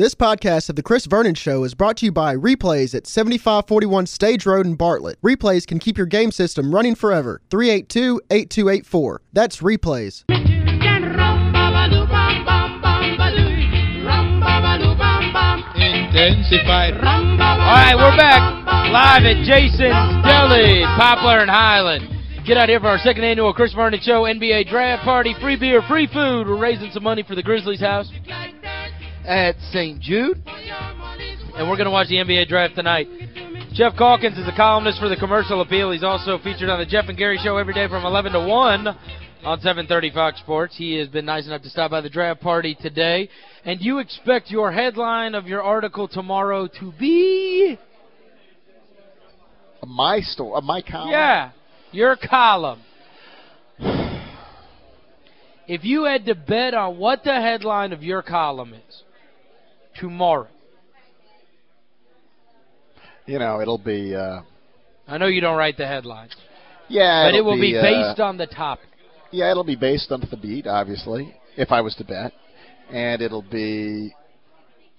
This podcast of The Chris Vernon Show is brought to you by Replays at 7541 Stage Road in Bartlett. Replays can keep your game system running forever. 382-8284. That's Replays. Intensified. All right, we're back live at Jason's Deli, Poplar and Highland. Get out here for our second annual Chris Vernon Show NBA Draft Party. Free beer, free food. We're raising some money for the Grizzlies house at St. Jude. And we're going to watch the NBA Draft tonight. Geoff Calkins is a columnist for the Commercial Appeal. He's also featured on the Jeff and Gary Show every day from 11 to 1 on 730 Fox Sports. He has been nice enough to stop by the draft party today. And you expect your headline of your article tomorrow to be... My store, my column. Yeah, your column. If you had to bet on what the headline of your column is tomorrow. You know, it'll be uh I know you don't write the headlines. Yeah, But it will be, uh, based on the topic. Yeah, it'll be based on Thabeet, obviously, if I was to bet. And it'll be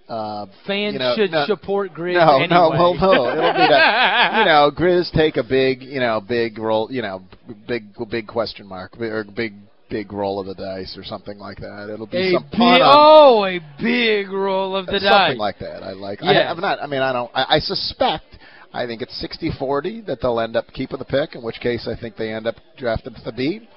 uh, Fans you know, should no, support Grizz no, anyway. No, well, no, it'll be that. You know, Grizz take a big, you know, big roll, you know, big, big question mark, or big, big roll of the dice, or something like that. It'll be A some on- oh, a big roll of the something dice. Something like that. I like. Yes. I, I'm not. I mean, I don't. I, I suspect. I think it's 60-40 that they'll end up keeping the pick. In which case, I think they end up drafting Thabeet.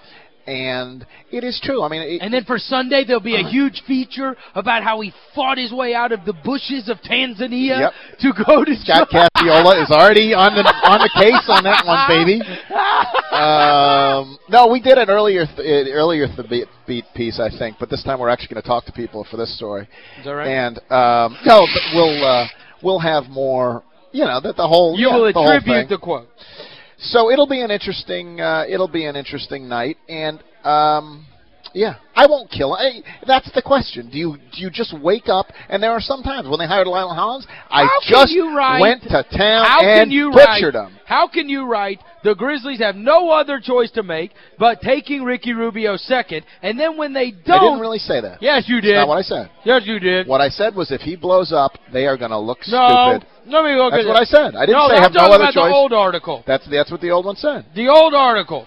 And it is true. I mean, it, And then for Sunday, there'll be a uh-huh. huge feature about how he fought his way out of the bushes of Tanzania Yep. to go to Scott Cacciola is already on the on the case on that one, baby. Um, no, we did an earlier th- earlier th- beat, beat piece, I think, but this time we're actually going to talk to people for this story. Is that right? And um, no, but we'll uh, we'll have more. You know that the whole you yeah, will the attribute thing. the quote. So it'll be an interesting uh, it'll be an interesting night and um yeah, I won't kill. I, that's the question. Do you do you just wake up and there are some times when they hired Lionel Hollins, I How just you write- went to town How and can you butchered write, him. How can you write the Grizzlies have no other choice to make but taking Ricky Rubio second, and then when they don't... I didn't really say that. Yes, you That's did. not what I said. Yes, you did. What I said was if he blows up, they are going to look no, stupid. let me look That's at what. I said. I didn't no, say I'm have no talking other about choice. the old article. That's that's what the old one said. The old article.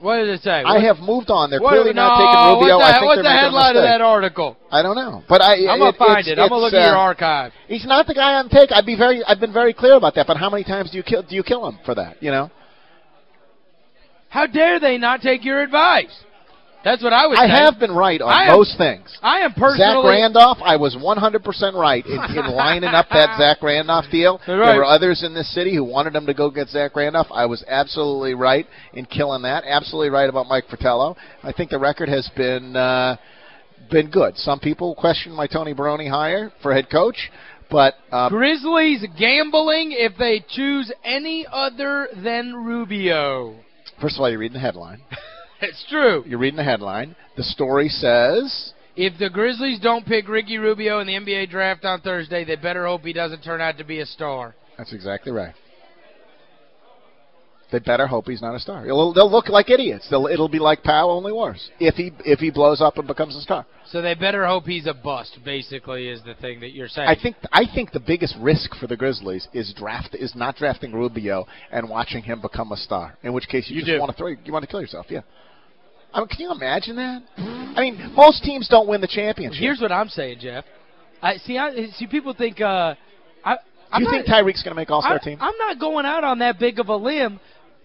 What did it say? I What- have moved on. They're what- clearly no, not taking Rubio. What's the, I think what's the headline of that article? I don't know, but I. I'm going to find it. I'm going to look at your uh, archive. He's not the guy on take. I'd be very. I've been very clear about that. But how many times do you kill? Do you kill him for that? You know. How dare they not take your advice? That's what I would I say. have been right on am- most things. I am personally... Zach. Randolph, I was 100% right in, in lining up that Zach Randolph deal. Right. There were others in this city who wanted him to go get Zach Randolph. I was absolutely right in killing that. Absolutely right about Mike Fratello. I think the record has been uh, been good. Some people question my Tony Barone hire for head coach, but uh, Grizzlies gambling if they choose any other than Rubio. First of all, you're reading the headline. It's true. You're reading the headline. The story says If the Grizzlies don't pick Ricky Rubio in the NBA draft on Thursday, they better hope he doesn't turn out to be a star. That's exactly right. They better hope he's not a star. It'll, they'll look like idiots. They'll, it'll be like Powell, only worse. If he if he blows up and becomes a star, So they better hope he's a bust, basically, is the thing that you're saying. I think I think the biggest risk for the Grizzlies is draft is not drafting Rubio and watching him become a star. In which case you, You just do. want to throw you want to kill yourself. Yeah. I mean, can you imagine that? I mean, most teams don't win the championship. Here's what I'm saying, Jeff. I see. I see. People think. Uh, I. Do I'm you not, think Tyreke's going to make All Star I, team? I'm not going out on that big of a limb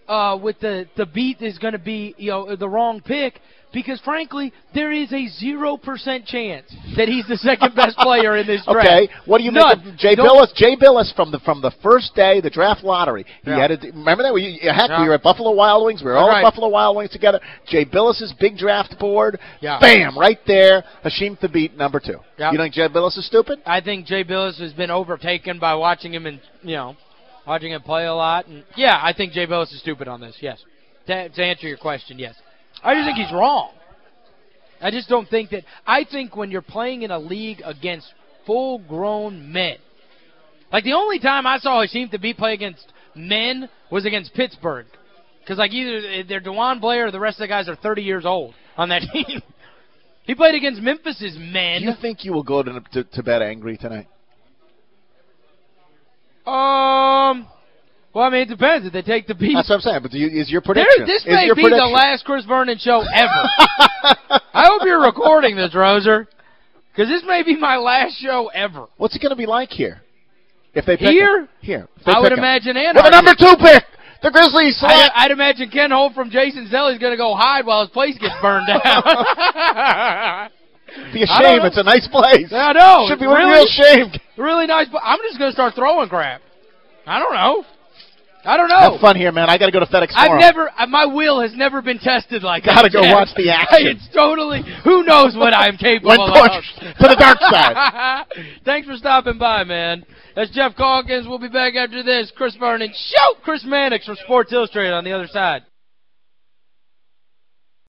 uh, with the Thabeet is going to be you know the wrong pick because frankly there is a zero percent chance that he's the second best player in this draft. Okay, what do you None. make of Jay Don't- Billis? Jay Bilas from the from the first day, the draft lottery. He Yeah. had a, remember that? We, heck, Yeah. we were at Buffalo Wild Wings. We were all Right. at Buffalo Wild Wings together. Jay Bilas's big draft board. Yeah. Bam, right there. Hasheem Thabeet, number two. You think Jay Bilas is stupid? I think Jay Bilas has been overtaken by watching him and you know watching him play a lot. And yeah, I think Jay Bilas is stupid on this. Yes, to, to answer your question, yes. I just think he's wrong. I just don't think that. I think when you're playing in a league against full-grown men, like the only time I saw Hasheem Thabeet play against men was against Pittsburgh, because like either eh, they're DeJuan Blair or the rest of the guys are 30 years old on that team. He played against Memphis's men. Do you think you will go to, to, to bed angry tonight? Um, well, I mean, it depends. If they take Thabeet. That's what I'm saying. But you, is your prediction? There, this is may be prediction? the last Chris Vernon show ever. I hope you're recording this, Roser. Because this may be my last show ever. What's it going to be like here? If they pick Here? him? Here. I would him. imagine With anarchy. the number two pick, the Grizzlies I'd. I'd imagine Ken Holt from Jason's Deli's going to go hide while his place gets burned down. be a shame. It's a nice place. Yeah, I know. Should be really- real shame. really nice. But I'm just going to start throwing crap. I don't know. I don't know. Have fun here, man. I got to go to FedEx I've never, uh, my will has never been tested like that. Gotta go Jeff. watch the action. It's totally, who knows what I'm capable of. to the dark side. Thanks for stopping by, man. That's Geoff Calkins. We'll be back after this. Chris Vernon. Show! Chris Mannix from Sports Illustrated on the other side.